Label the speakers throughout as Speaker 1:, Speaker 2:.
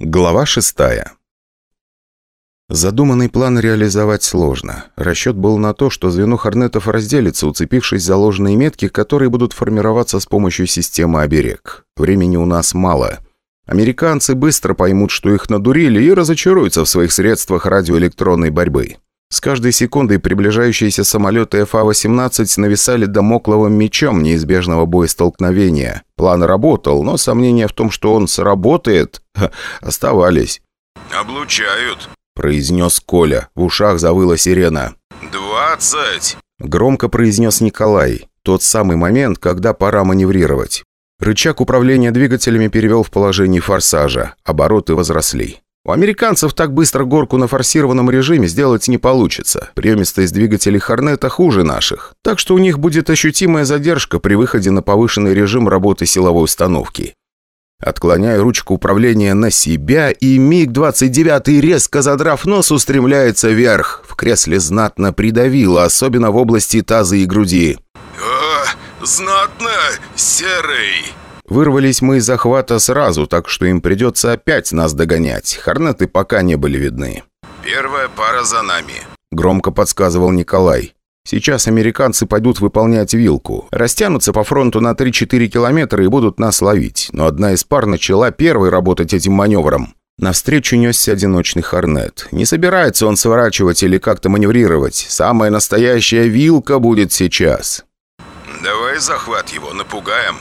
Speaker 1: Глава шестая. Задуманный план реализовать сложно. Расчет был на то, что звено Хорнетов разделится, уцепившись за ложные метки, которые будут формироваться с помощью системы «Оберег». Времени у нас мало. Американцы быстро поймут, что их надурили, и разочаруются в своих средствах радиоэлектронной борьбы. С каждой секундой приближающиеся самолеты ФА-18 нависали домокловым мечом неизбежного боестолкновения. План работал, но сомнения в том, что он сработает, оставались.
Speaker 2: «Облучают», –
Speaker 1: произнес Коля. В ушах завыла сирена.
Speaker 2: «Двадцать!»
Speaker 1: – громко произнес Николай. Тот самый момент, когда пора маневрировать. Рычаг управления двигателями перевел в положение форсажа. Обороты возросли. У американцев так быстро горку на форсированном режиме сделать не получится. Приемистость двигателей Хорнета хуже наших. Так что у них будет ощутимая задержка при выходе на повышенный режим работы силовой установки. Отклоняя ручку управления на себя, и МиГ-29, резко задрав нос, устремляется вверх. В кресле знатно придавило, особенно в области таза и груди.
Speaker 2: «О, знатно, серый!»
Speaker 1: Вырвались мы из захвата сразу, так что им придется опять нас догонять. Хорнеты пока не были видны.
Speaker 2: «Первая пара за нами», —
Speaker 1: громко подсказывал Николай. «Сейчас американцы пойдут выполнять вилку. Растянутся по фронту на 3-4 километра и будут нас ловить. Но одна из пар начала первой работать этим маневром. Навстречу несся одиночный Хорнет. Не собирается он сворачивать или как-то маневрировать. Самая настоящая вилка будет сейчас.
Speaker 2: «Давай захват его, напугаем»,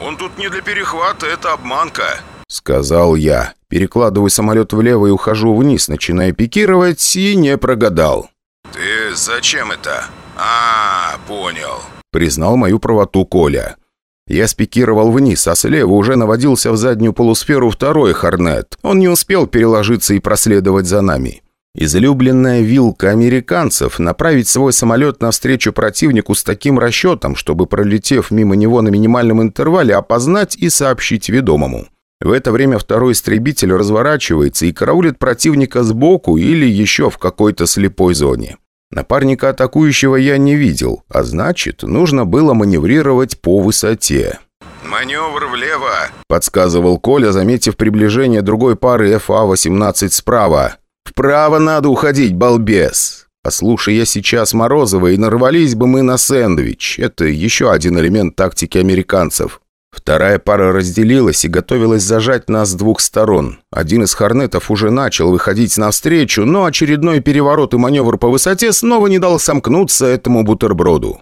Speaker 2: он тут не для перехвата, это обманка», —
Speaker 1: сказал я. Перекладываю самолет влево и ухожу вниз, начиная пикировать, и не прогадал.
Speaker 2: «Ты зачем это?» «А, понял», —
Speaker 1: признал мою правоту Коля. Я спикировал вниз, а слева уже наводился в заднюю полусферу второй Хорнет. Он не успел переложиться и проследовать за нами. Излюбленная вилка американцев – направить свой самолет навстречу противнику с таким расчетом, чтобы, пролетев мимо него на минимальном интервале, опознать и сообщить ведомому. В это время второй истребитель разворачивается и караулит противника сбоку или еще в какой-то слепой зоне. Напарника атакующего я не видел, а значит, нужно было маневрировать по высоте.
Speaker 2: «Маневр влево», –
Speaker 1: подсказывал Коля, заметив приближение другой пары ФА-18 справа. «Вправо надо уходить, балбес!» Послушай я сейчас Морозова, и нарвались бы мы на сэндвич. Это еще один элемент тактики американцев. Вторая пара разделилась и готовилась зажать нас с двух сторон. Один из хорнетов уже начал выходить навстречу, но очередной переворот и маневр по высоте снова не дал сомкнуться этому бутерброду.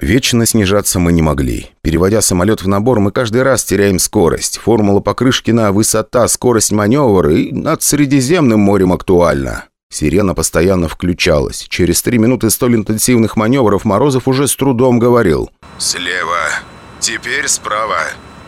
Speaker 1: Вечно снижаться мы не могли. Переводя самолет в набор, мы каждый раз теряем скорость. Формула Покрышкина «Высота, скорость маневра» и над Средиземным морем актуальна. Сирена постоянно включалась. Через три минуты столь интенсивных маневров Морозов уже с трудом говорил.
Speaker 2: «Слева. Теперь справа.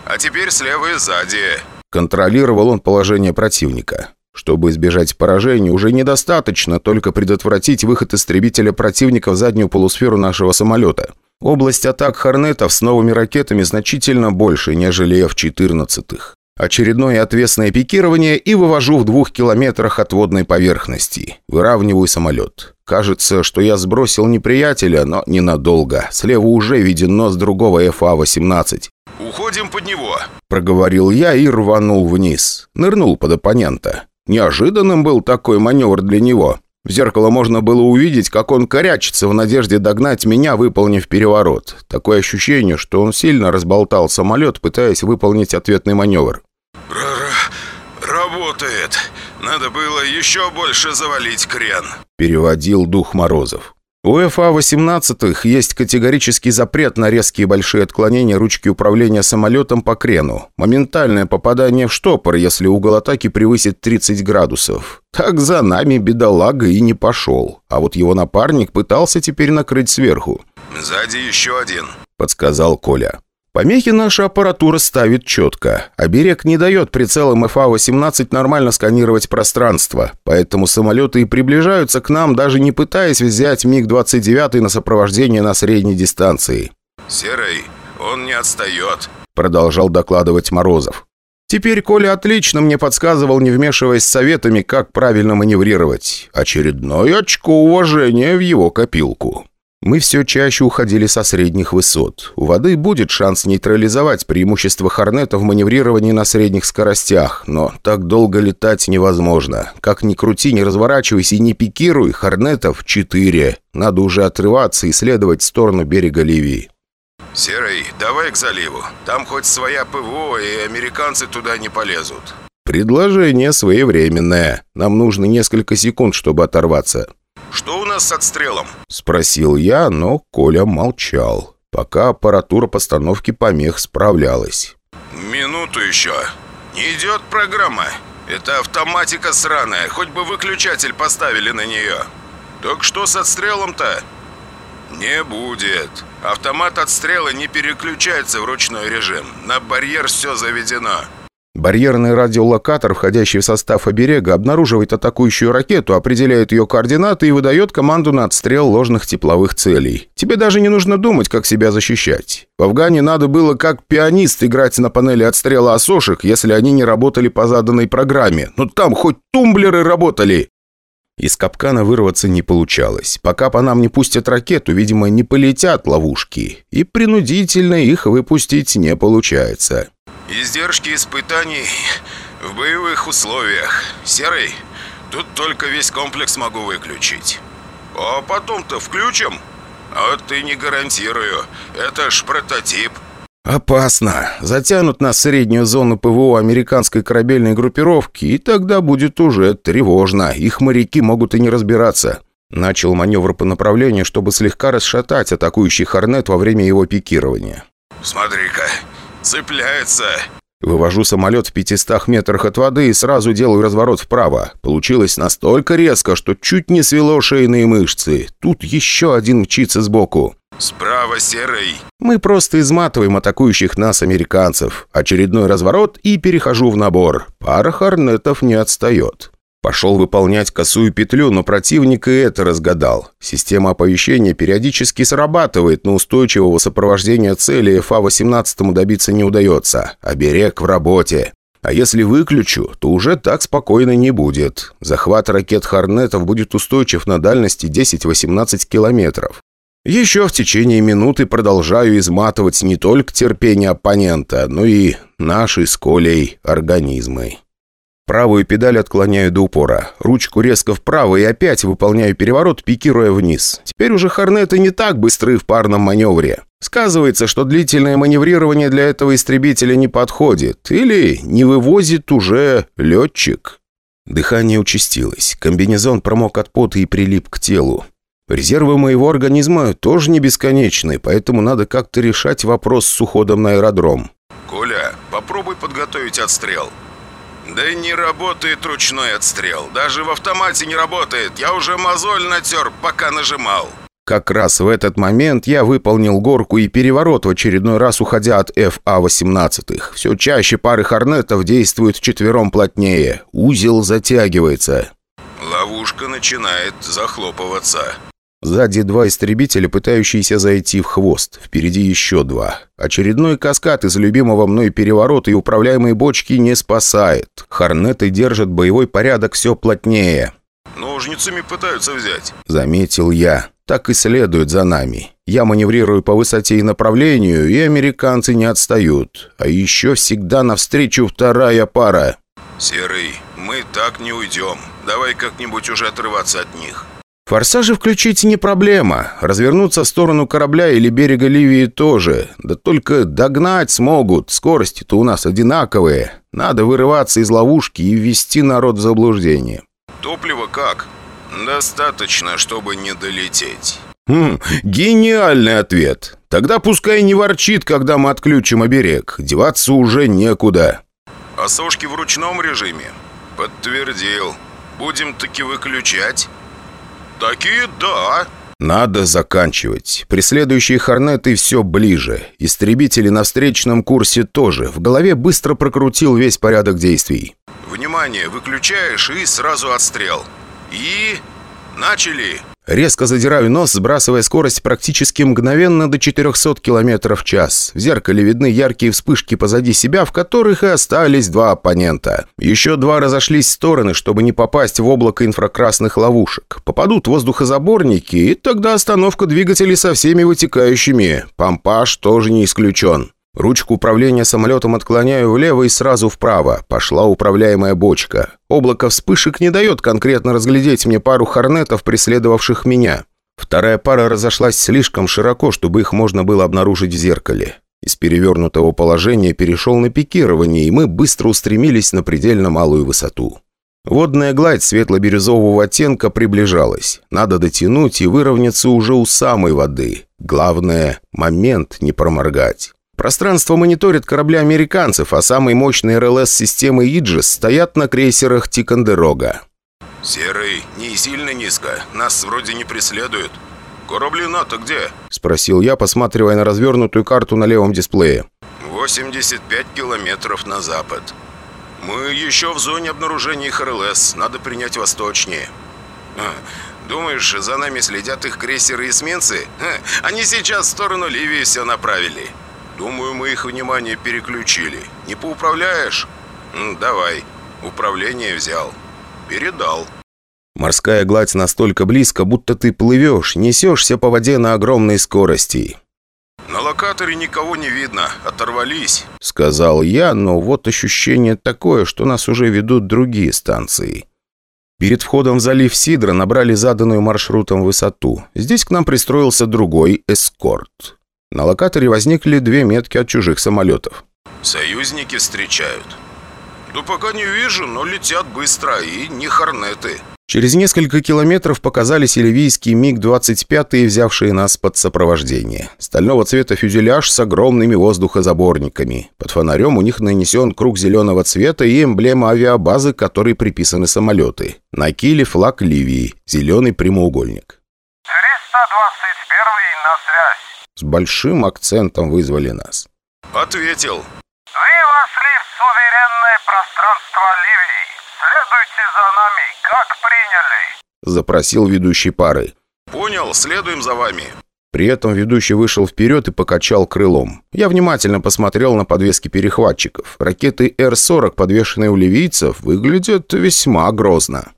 Speaker 2: А теперь слева и сзади».
Speaker 1: Контролировал он положение противника. Чтобы избежать поражения, уже недостаточно только предотвратить выход истребителя противника в заднюю полусферу нашего самолета. Область атак «Хорнетов» с новыми ракетами значительно больше, нежели F-14. Очередное отвесное пикирование и вывожу в двух километрах от водной поверхности. Выравниваю самолет. Кажется, что я сбросил неприятеля, но ненадолго. Слева уже виден нос другого ФА-18.
Speaker 2: «Уходим под него», —
Speaker 1: проговорил я и рванул вниз. Нырнул под оппонента. Неожиданным был такой маневр для него. В зеркало можно было увидеть, как он корячится в надежде догнать меня, выполнив переворот. Такое ощущение, что он сильно разболтал самолет, пытаясь выполнить ответный маневр.
Speaker 2: Р -р «Работает. Надо было еще больше завалить крен», —
Speaker 1: переводил дух Морозов. У ФА-18 есть категорический запрет на резкие большие отклонения ручки управления самолетом по крену. Моментальное попадание в штопор, если угол атаки превысит 30 градусов. Так за нами бедолага и не пошел. А вот его напарник пытался теперь накрыть сверху.
Speaker 2: «Сзади еще один», —
Speaker 1: подсказал Коля. Помехи наша аппаратура ставит четко. Оберег не дает прицелам ФА-18 нормально сканировать пространство, поэтому самолеты и приближаются к нам, даже не пытаясь взять МиГ-29 на сопровождение на средней дистанции.
Speaker 2: «Серый, он не отстает», —
Speaker 1: продолжал докладывать Морозов. Теперь Коля отлично мне подсказывал, не вмешиваясь с советами, как правильно маневрировать. Очередное очко уважения в его копилку. Мы все чаще уходили со средних высот. У воды будет шанс нейтрализовать преимущество Хорнета в маневрировании на средних скоростях, но так долго летать невозможно. Как ни крути, не разворачивайся и не пикируй, Хорнетов четыре. Надо уже отрываться и следовать в сторону берега Ливии.
Speaker 2: «Серый, давай к заливу. Там хоть своя ПВО, и американцы туда не полезут».
Speaker 1: «Предложение своевременное. Нам нужно несколько секунд, чтобы оторваться».
Speaker 2: «Что у нас с отстрелом?»
Speaker 1: Спросил я, но Коля молчал, пока аппаратура постановки помех справлялась.
Speaker 2: «Минуту еще. Не идет программа. Это автоматика сраная, хоть бы выключатель поставили на нее. Так что с отстрелом-то?» «Не будет. Автомат отстрела не переключается в ручной режим. На барьер все заведено».
Speaker 1: Барьерный радиолокатор, входящий в состав оберега, обнаруживает атакующую ракету, определяет ее координаты и выдает команду на отстрел ложных тепловых целей. Тебе даже не нужно думать, как себя защищать. В Афгане надо было как пианист играть на панели отстрела осошек, если они не работали по заданной программе. Но там хоть тумблеры работали. Из капкана вырваться не получалось. Пока по нам не пустят ракету, видимо, не полетят ловушки. И принудительно их выпустить не получается.
Speaker 2: Издержки испытаний в боевых условиях. Серый, тут только весь комплекс могу выключить. А потом-то включим? А вот ты не гарантирую. Это ж прототип.
Speaker 1: «Опасно. Затянут нас в среднюю зону ПВО американской корабельной группировки, и тогда будет уже тревожно. Их моряки могут и не разбираться». Начал маневр по направлению, чтобы слегка расшатать атакующий «Хорнет» во время его пикирования.
Speaker 2: «Смотри-ка, цепляется!»
Speaker 1: Вывожу самолет в 500 метрах от воды и сразу делаю разворот вправо. Получилось настолько резко, что чуть не свело шейные мышцы. Тут еще один мчится сбоку.
Speaker 2: «Справа серый!»
Speaker 1: Мы просто изматываем атакующих нас американцев. Очередной разворот и перехожу в набор. Пара хорнетов не отстает. Пошел выполнять косую петлю, но противник и это разгадал. Система оповещения периодически срабатывает, но устойчивого сопровождения цели ФА-18 добиться не удается. Оберег в работе. А если выключу, то уже так спокойно не будет. Захват ракет «Хорнетов» будет устойчив на дальности 10-18 километров. Еще в течение минуты продолжаю изматывать не только терпение оппонента, но и наши с Колей организмы. Правую педаль отклоняю до упора. Ручку резко вправо и опять выполняю переворот, пикируя вниз. Теперь уже Хорнеты не так быстры в парном маневре. Сказывается, что длительное маневрирование для этого истребителя не подходит. Или не вывозит уже летчик. Дыхание участилось. Комбинезон промок от пота и прилип к телу. Резервы моего организма тоже не бесконечны, поэтому надо как-то решать вопрос с уходом на аэродром.
Speaker 2: «Коля, попробуй подготовить отстрел». «Да не работает ручной отстрел. Даже в автомате не работает. Я уже мозоль натер, пока нажимал».
Speaker 1: Как раз в этот момент я выполнил горку и переворот, в очередной раз уходя от ФА-18. Все чаще пары хорнетов действуют четвером плотнее. Узел затягивается.
Speaker 2: Ловушка начинает захлопываться.
Speaker 1: Сзади два истребителя, пытающиеся зайти в хвост. Впереди еще два. Очередной каскад из любимого мной переворота и управляемые бочки не спасает. Хорнеты держат боевой порядок все плотнее.
Speaker 2: «Ножницами пытаются взять», —
Speaker 1: заметил я. Так и следуют за нами. Я маневрирую по высоте и направлению, и американцы не отстают. А еще всегда навстречу вторая пара.
Speaker 2: «Серый, мы так не уйдем. Давай как-нибудь уже отрываться от них».
Speaker 1: Форсажи включить не проблема. Развернуться в сторону корабля или берега Ливии тоже. Да только догнать смогут. Скорости-то у нас одинаковые. Надо вырываться из ловушки и ввести народ в заблуждение.
Speaker 2: «Топливо как?» «Достаточно, чтобы не долететь».
Speaker 1: Хм, гениальный ответ. Тогда пускай не ворчит, когда мы отключим оберег. Деваться уже некуда.
Speaker 2: А сошки в ручном режиме? Подтвердил. Будем таки выключать? Такие да.
Speaker 1: Надо заканчивать. Преследующие Хорнеты все ближе. Истребители на встречном курсе тоже. В голове быстро прокрутил весь порядок действий.
Speaker 2: Внимание, выключаешь и сразу отстрел. И... начали.
Speaker 1: Резко задираю нос, сбрасывая скорость практически мгновенно до 400 км в час. В зеркале видны яркие вспышки позади себя, в которых и остались два оппонента. Еще два разошлись в стороны, чтобы не попасть в облако инфракрасных ловушек. Попадут воздухозаборники, и тогда остановка двигателей со всеми вытекающими. Помпаж тоже не исключен. Ручку управления самолетом отклоняю влево и сразу вправо. Пошла управляемая бочка. Облако вспышек не дает конкретно разглядеть мне пару хорнетов, преследовавших меня. Вторая пара разошлась слишком широко, чтобы их можно было обнаружить в зеркале. Из перевернутого положения перешел на пикирование, и мы быстро устремились на предельно малую высоту. Водная гладь светло-бирюзового оттенка приближалась. Надо дотянуть и выровняться уже у самой воды. Главное – момент не проморгать. Пространство мониторит корабли американцев, а самые мощные РЛС системы «Иджис» стоят на крейсерах «Тикандерога».
Speaker 2: «Серый, не сильно низко. Нас вроде не преследуют. Корабли НАТО где?»
Speaker 1: – спросил я, посматривая на развернутую карту на левом дисплее.
Speaker 2: 85 километров на запад. Мы еще в зоне обнаружения их РЛС. Надо принять восточнее. Думаешь, за нами следят их крейсеры и эсминцы? Они сейчас в сторону Ливии все направили. Думаю, мы их внимание переключили. Не поуправляешь? Давай. Управление взял. Передал.
Speaker 1: Морская гладь настолько близко, будто ты плывешь, несешься по воде на огромной скорости.
Speaker 2: «На локаторе никого не видно. Оторвались», —
Speaker 1: сказал я, но вот ощущение такое, что нас уже ведут другие станции. Перед входом в залив Сидра набрали заданную маршрутом высоту. Здесь к нам пристроился другой эскорт. На локаторе возникли две метки от чужих самолетов.
Speaker 2: «Союзники встречают». «Да пока не вижу, но летят быстро и не хорнеты».
Speaker 1: Через несколько километров показались ливийские МиГ-25, взявшие нас под сопровождение. Стального цвета фюзеляж с огромными воздухозаборниками. Под фонарем у них нанесен круг зеленого цвета и эмблема авиабазы, к которой приписаны самолеты. На киле флаг Ливии, зеленый прямоугольник.
Speaker 3: 321 на связь.
Speaker 1: С большим акцентом вызвали нас.
Speaker 2: «Ответил».
Speaker 3: «Вы вошли в суверенное пространство Ливии. Следуйте за нами, как приняли?»
Speaker 1: Запросил ведущий пары.
Speaker 2: «Понял, следуем за вами».
Speaker 1: При этом ведущий вышел вперед и покачал крылом. Я внимательно посмотрел на подвески перехватчиков. Ракеты Р-40, подвешенные у ливийцев, выглядят весьма грозно.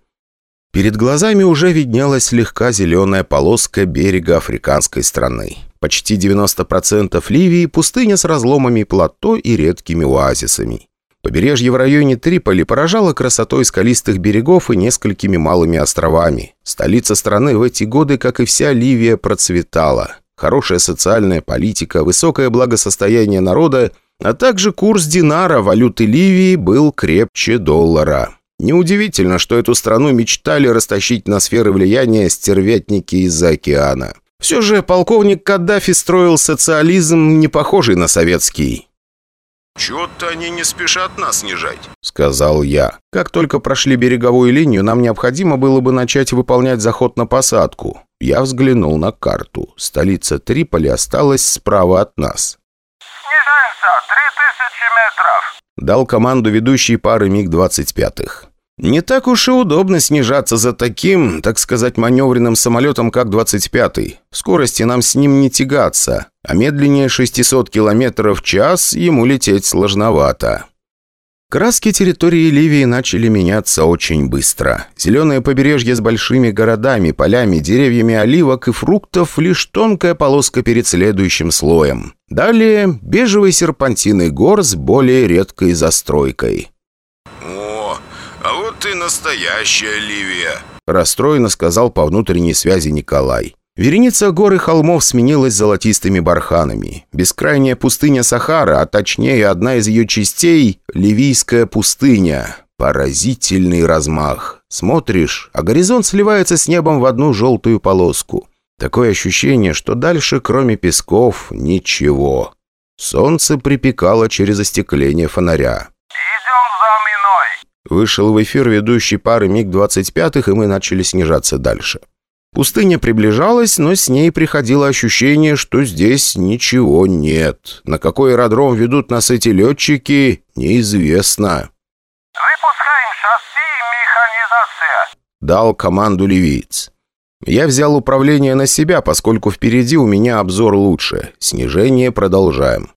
Speaker 1: Перед глазами уже виднелась слегка зеленая полоска берега африканской страны. Почти 90% Ливии – пустыня с разломами плато и редкими оазисами. Побережье в районе Триполи поражало красотой скалистых берегов и несколькими малыми островами. Столица страны в эти годы, как и вся Ливия, процветала. Хорошая социальная политика, высокое благосостояние народа, а также курс динара, валюты Ливии, был крепче доллара. Неудивительно, что эту страну мечтали растащить на сферы влияния стервятники из-за океана. Все же полковник Каддафи строил социализм, не похожий на советский.
Speaker 2: «Чего-то они не спешат нас снижать», —
Speaker 1: сказал я. Как только прошли береговую линию, нам необходимо было бы начать выполнять заход на посадку. Я взглянул на карту. Столица Триполи осталась справа от нас.
Speaker 3: «Снижаемся! Три тысячи метров!»
Speaker 1: Дал команду ведущий пары МиГ-25. Не так уж и удобно снижаться за таким, так сказать, маневренным самолетом, как 25-й. В скорости нам с ним не тягаться, а медленнее 600 км в час ему лететь сложновато. Краски территории Ливии начали меняться очень быстро. Зеленое побережье с большими городами, полями, деревьями оливок и фруктов – лишь тонкая полоска перед следующим слоем. Далее – бежевый серпантины гор с более редкой застройкой.
Speaker 2: И настоящая Ливия!»
Speaker 1: Расстроенно сказал по внутренней связи Николай. Вереница гор и холмов сменилась золотистыми барханами. Бескрайняя пустыня Сахара, а точнее одна из ее частей – Ливийская пустыня. Поразительный размах. Смотришь, а горизонт сливается с небом в одну желтую полоску. Такое ощущение, что дальше, кроме песков, ничего. Солнце припекало через остекление фонаря. Вышел в эфир ведущий пары МиГ-25, и мы начали снижаться дальше. Пустыня приближалась, но с ней приходило ощущение, что здесь ничего нет. На какой аэродром ведут нас эти летчики, неизвестно.
Speaker 3: «Выпускаем шасси механизация», —
Speaker 1: дал команду ливиец. Я взял управление на себя, поскольку впереди у меня обзор лучше. Снижение продолжаем.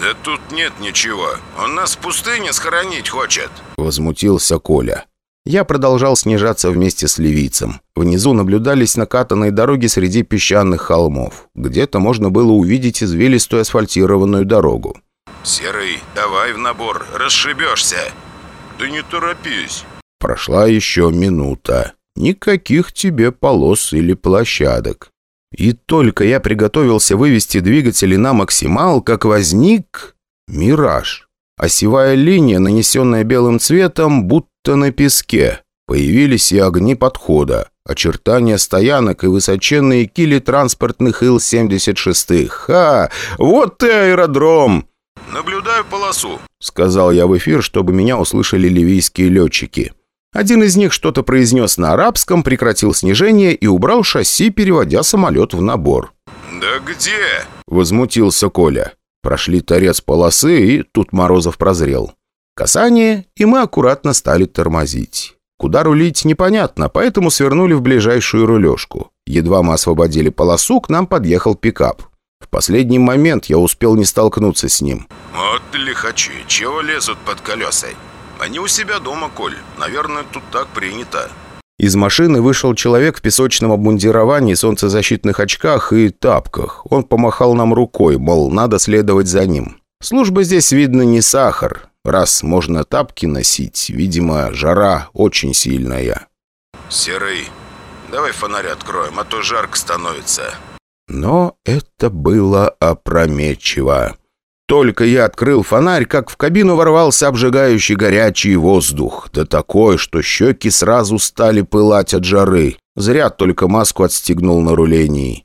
Speaker 2: «Да тут нет ничего. Он нас в пустыне схоронить хочет».
Speaker 1: Возмутился Коля. Я продолжал снижаться вместе с ливийцем. Внизу наблюдались накатанные дороги среди песчаных холмов. Где-то можно было увидеть извилистую асфальтированную дорогу.
Speaker 2: «Серый, давай в набор, расшибешься». «Да не торопись».
Speaker 1: Прошла еще минута. Никаких тебе полос или площадок. И только я приготовился вывести двигатели на максимал, как возник мираж. Осевая линия, нанесенная белым цветом, будто на песке. Появились и огни подхода, очертания стоянок и высоченные кили транспортных Ил-76. Ха! Вот ты аэродром!
Speaker 2: «Наблюдаю полосу», —
Speaker 1: сказал я в эфир, чтобы меня услышали ливийские летчики. Один из них что-то произнес на арабском, прекратил снижение и убрал шасси, переводя самолет в набор.
Speaker 2: «Да где?»
Speaker 1: — возмутился Коля. Прошли торец полосы, и тут Морозов прозрел. Касание, и мы аккуратно стали тормозить. Куда рулить, непонятно, поэтому свернули в ближайшую рулежку. Едва мы освободили полосу, к нам подъехал пикап. В последний момент я успел не столкнуться с ним.
Speaker 2: «Вот лихачи, чего лезут под колеса? Они у себя дома, Коль. Наверное, тут так принято».
Speaker 1: Из машины вышел человек в песочном обмундировании, солнцезащитных очках и тапках. Он помахал нам рукой, мол, надо следовать за ним. Служба здесь, видно, не сахар. Раз можно тапки носить, видимо, жара очень сильная.
Speaker 2: «Серый, давай фонарь откроем, а то жарко становится».
Speaker 1: Но это было опрометчиво. Только я открыл фонарь, как в кабину ворвался обжигающий горячий воздух. Да такой, что щеки сразу стали пылать от жары. Зря только маску отстегнул на рулении.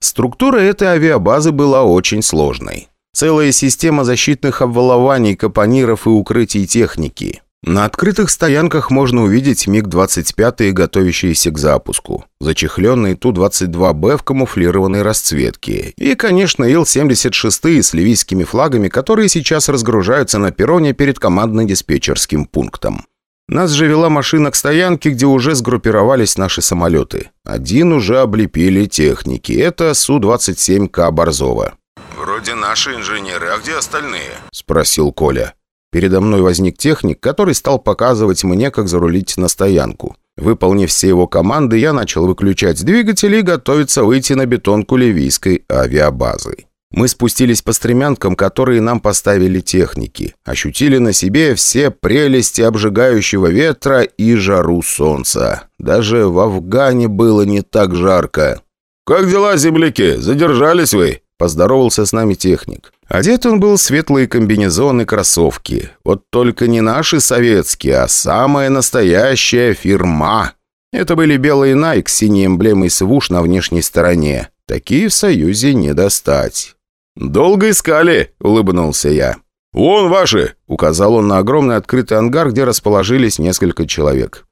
Speaker 1: Структура этой авиабазы была очень сложной. Целая система защитных обвалований, капониров и укрытий техники. На открытых стоянках можно увидеть МиГ-25, готовящиеся к запуску. Зачехленные Ту-22Б в камуфлированной расцветке. И, конечно, Ил-76 с ливийскими флагами, которые сейчас разгружаются на перроне перед командно-диспетчерским пунктом. Нас же вела машина к стоянке, где уже сгруппировались наши самолеты. Один уже облепили техники. Это Су-27К Борзова.
Speaker 2: «Вроде наши инженеры, а где остальные?»
Speaker 1: – спросил Коля. Передо мной возник техник, который стал показывать мне, как зарулить на стоянку. Выполнив все его команды, я начал выключать двигатели и готовиться выйти на бетонку ливийской авиабазы. Мы спустились по стремянкам, которые нам поставили техники. Ощутили на себе все прелести обжигающего ветра и жару солнца. Даже в Афгане было не так жарко.
Speaker 2: «Как дела, земляки? Задержались вы?»
Speaker 1: Поздоровался с нами техник. Одет он был в светлые комбинезоны и кроссовки. Вот только не наши советские, а самая настоящая фирма. Это были белые Nike с синей эмблемой свуш на внешней стороне. Такие в Союзе не достать.
Speaker 2: «Долго искали?» – улыбнулся я.
Speaker 1: «Вон ваши!» – указал он на огромный открытый ангар, где расположились несколько человек.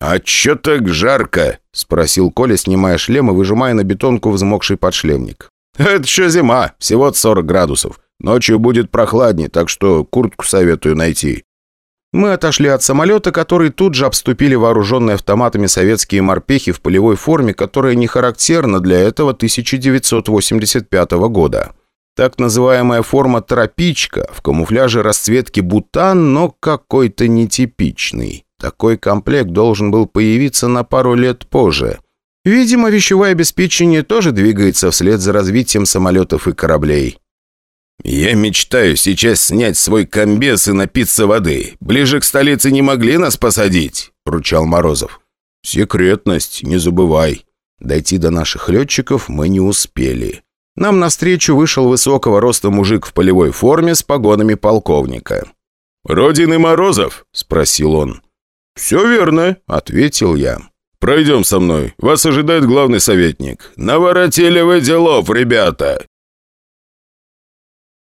Speaker 2: «А чё так жарко?»
Speaker 1: – спросил Коля, снимая шлем и выжимая на бетонку взмокший подшлемник.
Speaker 2: «Это еще зима, всего 40 градусов. Ночью будет прохладнее, так что куртку советую найти».
Speaker 1: Мы отошли от самолета, который тут же обступили вооруженные автоматами советские морпехи в полевой форме, которая не характерна для этого 1985 года. Так называемая форма «тропичка» в камуфляже расцветки бутан, но какой-то нетипичный. Такой комплект должен был появиться на пару лет позже – Видимо, вещевое обеспечение тоже двигается вслед за развитием самолетов и кораблей.
Speaker 2: «Я мечтаю сейчас снять свой комбез и напиться воды. Ближе к столице не могли нас посадить?» – ручал Морозов.
Speaker 1: «Секретность, не забывай. Дойти до наших летчиков мы не успели. Нам навстречу вышел высокого роста мужик в полевой форме с погонами полковника.
Speaker 2: «Родины Морозов?» – спросил он.
Speaker 1: «Все верно», – ответил я.
Speaker 2: «Пройдем со мной. Вас ожидает главный советник. Наворотили вы делов, ребята!»